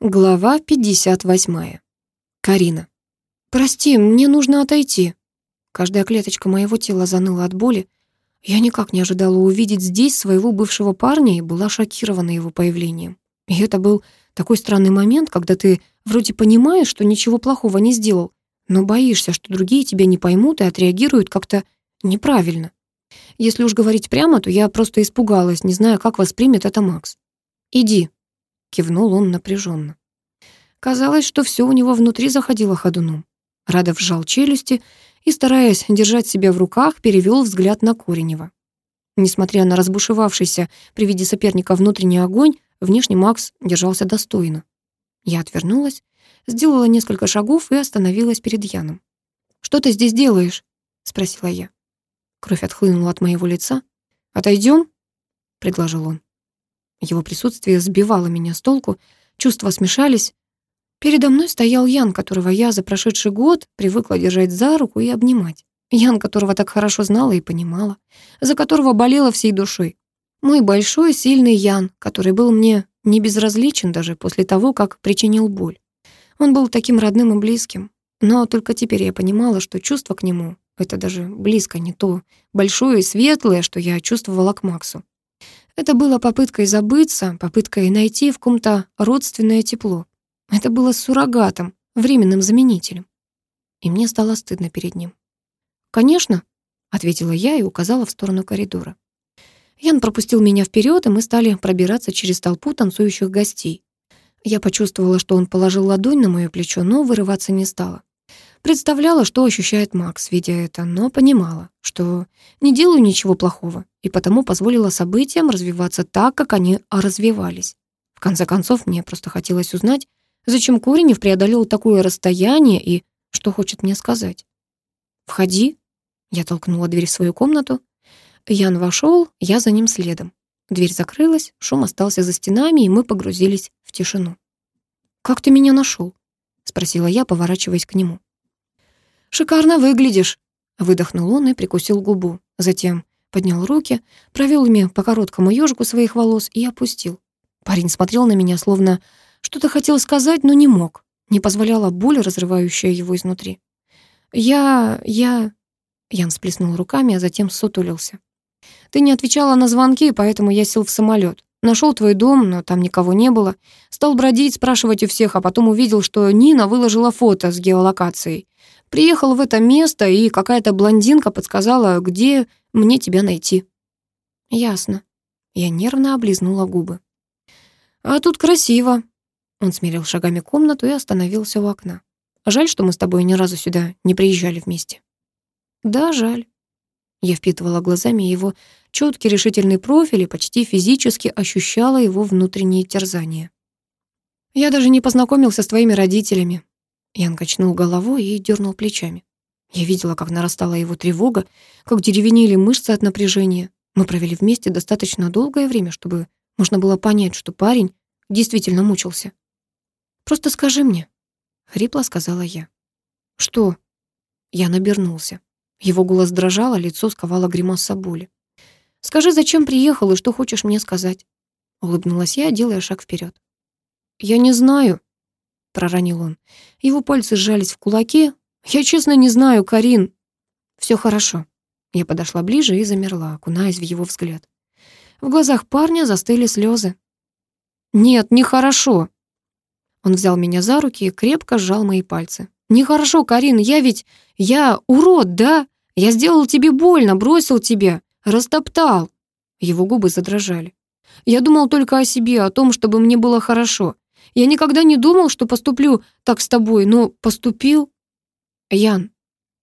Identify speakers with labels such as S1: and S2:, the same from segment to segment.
S1: Глава 58. Карина. «Прости, мне нужно отойти». Каждая клеточка моего тела заныла от боли. Я никак не ожидала увидеть здесь своего бывшего парня и была шокирована его появлением. И это был такой странный момент, когда ты вроде понимаешь, что ничего плохого не сделал, но боишься, что другие тебя не поймут и отреагируют как-то неправильно. Если уж говорить прямо, то я просто испугалась, не зная, как воспримет это Макс. «Иди», кивнул он напряженно. Казалось, что все у него внутри заходило ходуном. Радов сжал челюсти и, стараясь держать себя в руках, перевел взгляд на Коренева. Несмотря на разбушевавшийся при виде соперника внутренний огонь, внешне Макс держался достойно. Я отвернулась, сделала несколько шагов и остановилась перед Яном. «Что ты здесь делаешь?» — спросила я. Кровь отхлынула от моего лица. «Отойдем?» — предложил он. Его присутствие сбивало меня с толку, чувства смешались. Передо мной стоял Ян, которого я за прошедший год привыкла держать за руку и обнимать. Ян, которого так хорошо знала и понимала, за которого болела всей душой. Мой большой, сильный Ян, который был мне не безразличен даже после того, как причинил боль. Он был таким родным и близким. Но только теперь я понимала, что чувство к нему — это даже близко не то большое и светлое, что я чувствовала к Максу. Это было попыткой забыться, попыткой найти в ком-то родственное тепло. Это было суррогатом, временным заменителем. И мне стало стыдно перед ним. «Конечно», — ответила я и указала в сторону коридора. Ян пропустил меня вперед, и мы стали пробираться через толпу танцующих гостей. Я почувствовала, что он положил ладонь на моё плечо, но вырываться не стала. Представляла, что ощущает Макс, видя это, но понимала, что не делаю ничего плохого, и потому позволила событиям развиваться так, как они развивались. В конце концов, мне просто хотелось узнать, зачем Коренев преодолел такое расстояние и что хочет мне сказать. «Входи». Я толкнула дверь в свою комнату. Ян вошел, я за ним следом. Дверь закрылась, шум остался за стенами, и мы погрузились в тишину. «Как ты меня нашел? спросила я, поворачиваясь к нему. «Шикарно выглядишь», — выдохнул он и прикусил губу. Затем поднял руки, провел ими по короткому ёжику своих волос и опустил. Парень смотрел на меня, словно что-то хотел сказать, но не мог. Не позволяла боль, разрывающая его изнутри. «Я... я...» Ян сплеснул руками, а затем сутулился. «Ты не отвечала на звонки, поэтому я сел в самолет. Нашел твой дом, но там никого не было. Стал бродить, спрашивать у всех, а потом увидел, что Нина выложила фото с геолокацией. Приехал в это место, и какая-то блондинка подсказала, где мне тебя найти». «Ясно». Я нервно облизнула губы. «А тут красиво». Он смерил шагами комнату и остановился у окна. «Жаль, что мы с тобой ни разу сюда не приезжали вместе». «Да, жаль». Я впитывала глазами его четкий решительный профиль и почти физически ощущала его внутренние терзания. «Я даже не познакомился с твоими родителями». Ян качнул головой и дернул плечами. Я видела, как нарастала его тревога, как деревенели мышцы от напряжения. Мы провели вместе достаточно долгое время, чтобы можно было понять, что парень действительно мучился. «Просто скажи мне», — хрипло сказала я. «Что?» Я набернулся. Его голос дрожал, а лицо сковало гримаса боли. «Скажи, зачем приехал и что хочешь мне сказать?» Улыбнулась я, делая шаг вперед. «Я не знаю», — проронил он. Его пальцы сжались в кулаки, «Я честно не знаю, Карин». Все хорошо». Я подошла ближе и замерла, окунаясь в его взгляд. В глазах парня застыли слезы. «Нет, нехорошо». Он взял меня за руки и крепко сжал мои пальцы. «Нехорошо, Карин, я ведь... Я урод, да? Я сделал тебе больно, бросил тебя, растоптал». Его губы задрожали. «Я думал только о себе, о том, чтобы мне было хорошо. Я никогда не думал, что поступлю так с тобой, но поступил. «Ян».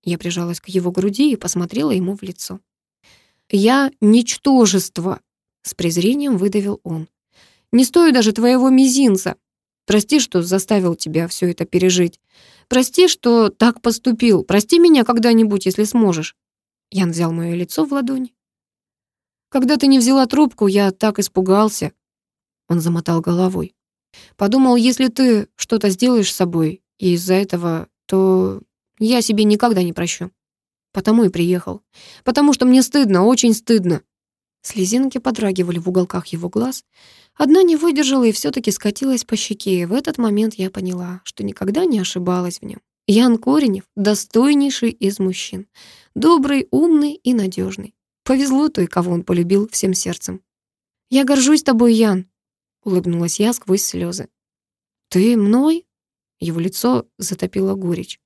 S1: Я прижалась к его груди и посмотрела ему в лицо. «Я ничтожество», — с презрением выдавил он. «Не стою даже твоего мизинца. Прости, что заставил тебя все это пережить. Прости, что так поступил. Прости меня когда-нибудь, если сможешь». Ян взял мое лицо в ладони. «Когда ты не взяла трубку, я так испугался». Он замотал головой. «Подумал, если ты что-то сделаешь с собой, из-за этого, то я себе никогда не прощу. Потому и приехал. Потому что мне стыдно, очень стыдно. Слезинки подрагивали в уголках его глаз. Одна не выдержала и все-таки скатилась по щеке, и в этот момент я поняла, что никогда не ошибалась в нем. Ян Коренев — достойнейший из мужчин. Добрый, умный и надежный. Повезло той, кого он полюбил всем сердцем. «Я горжусь тобой, Ян», — улыбнулась я сквозь слезы. «Ты мной?» Его лицо затопило горечь.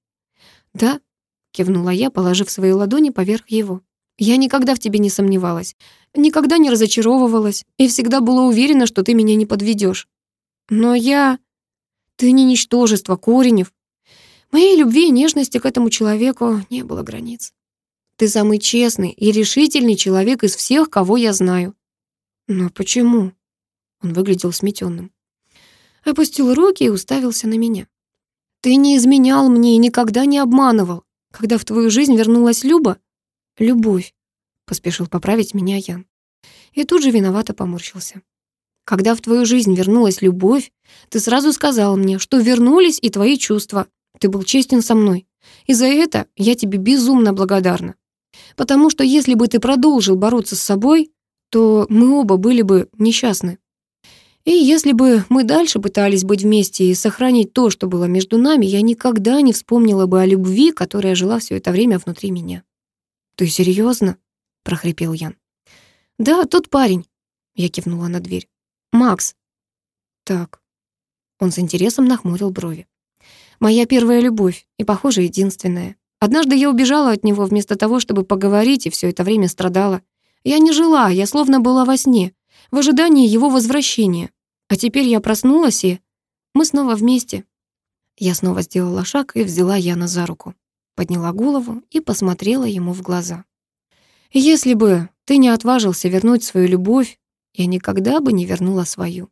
S1: «Да», — кивнула я, положив свои ладони поверх его. «Я никогда в тебе не сомневалась, никогда не разочаровывалась и всегда была уверена, что ты меня не подведешь. Но я... Ты не ничтожество, Коренев. Моей любви и нежности к этому человеку не было границ. Ты самый честный и решительный человек из всех, кого я знаю». «Но почему?» Он выглядел сметенным. Опустил руки и уставился на меня. «Ты не изменял мне и никогда не обманывал. Когда в твою жизнь вернулась Люба...» «Любовь», — поспешил поправить меня Ян. И тут же виновато поморщился. «Когда в твою жизнь вернулась любовь, ты сразу сказал мне, что вернулись и твои чувства. Ты был честен со мной. И за это я тебе безумно благодарна. Потому что если бы ты продолжил бороться с собой, то мы оба были бы несчастны. И если бы мы дальше пытались быть вместе и сохранить то, что было между нами, я никогда не вспомнила бы о любви, которая жила все это время внутри меня. «Ты серьезно? прохрипел Ян. «Да, тот парень», — я кивнула на дверь. «Макс». «Так». Он с интересом нахмурил брови. «Моя первая любовь, и, похоже, единственная. Однажды я убежала от него вместо того, чтобы поговорить, и все это время страдала. Я не жила, я словно была во сне, в ожидании его возвращения. А теперь я проснулась, и мы снова вместе. Я снова сделала шаг и взяла Яна за руку. Подняла голову и посмотрела ему в глаза. «Если бы ты не отважился вернуть свою любовь, я никогда бы не вернула свою».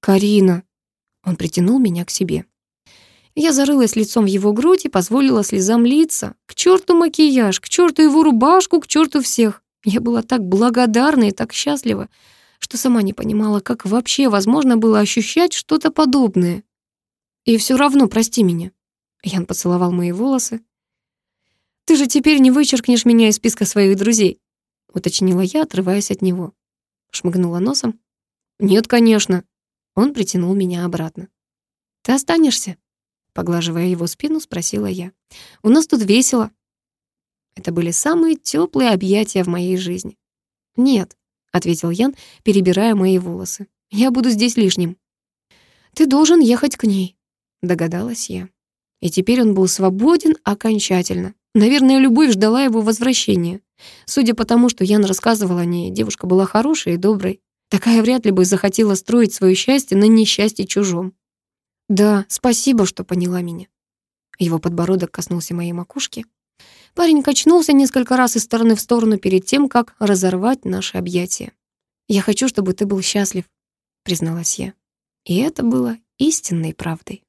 S1: «Карина!» Он притянул меня к себе. Я зарылась лицом в его грудь и позволила слезам литься. К черту макияж, к черту его рубашку, к черту всех. Я была так благодарна и так счастлива, что сама не понимала, как вообще возможно было ощущать что-то подобное. И все равно прости меня. Ян поцеловал мои волосы. «Ты же теперь не вычеркнешь меня из списка своих друзей», уточнила я, отрываясь от него. Шмыгнула носом. «Нет, конечно». Он притянул меня обратно. «Ты останешься?» Поглаживая его спину, спросила я. «У нас тут весело». Это были самые теплые объятия в моей жизни. «Нет», — ответил Ян, перебирая мои волосы. «Я буду здесь лишним». «Ты должен ехать к ней», — догадалась я. И теперь он был свободен окончательно. Наверное, любовь ждала его возвращения. Судя по тому, что Ян рассказывал о ней, девушка была хорошей и доброй. Такая вряд ли бы захотела строить свое счастье на несчастье чужом. «Да, спасибо, что поняла меня». Его подбородок коснулся моей макушки. Парень качнулся несколько раз из стороны в сторону перед тем, как разорвать наши объятия. «Я хочу, чтобы ты был счастлив», — призналась я. И это было истинной правдой.